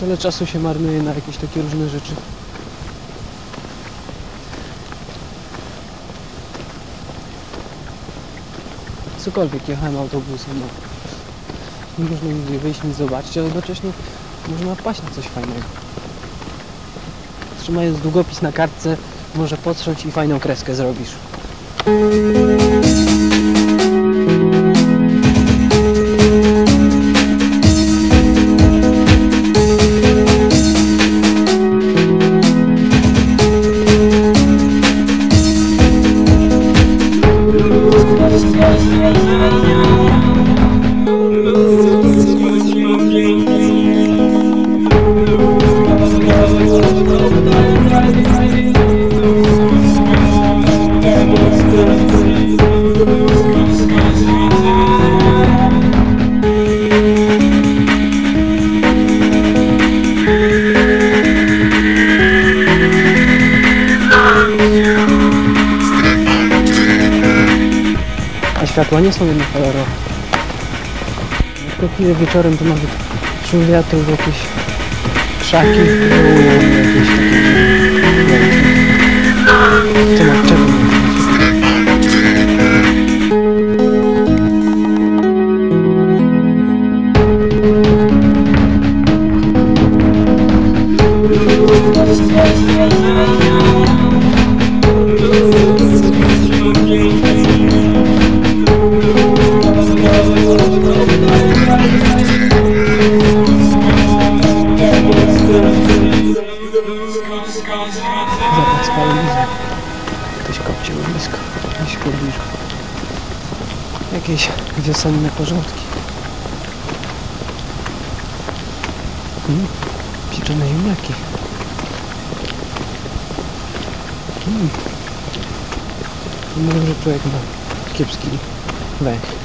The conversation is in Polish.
Tyle czasu się marnuje na jakieś takie różne rzeczy. Cokolwiek jechałem autobusem, no. Nie można nigdzie wyjść, nic zobaczyć, a jednocześnie można paść na coś fajnego. Trzymając długopis na kartce, może potrząć i fajną kreskę zrobisz. A światła nie są jednokolorowe. Jak kopiję wieczorem, to nawet szum wiatru jakieś krzaki jakieś takie Zapach spalenizy. Ktoś kopcie blisko, blisko, blisko. Jakieś wiosenne porządki. Mm, pieczone ziemniaki. Mm. Mówię, że człowiek ma kiepski węch.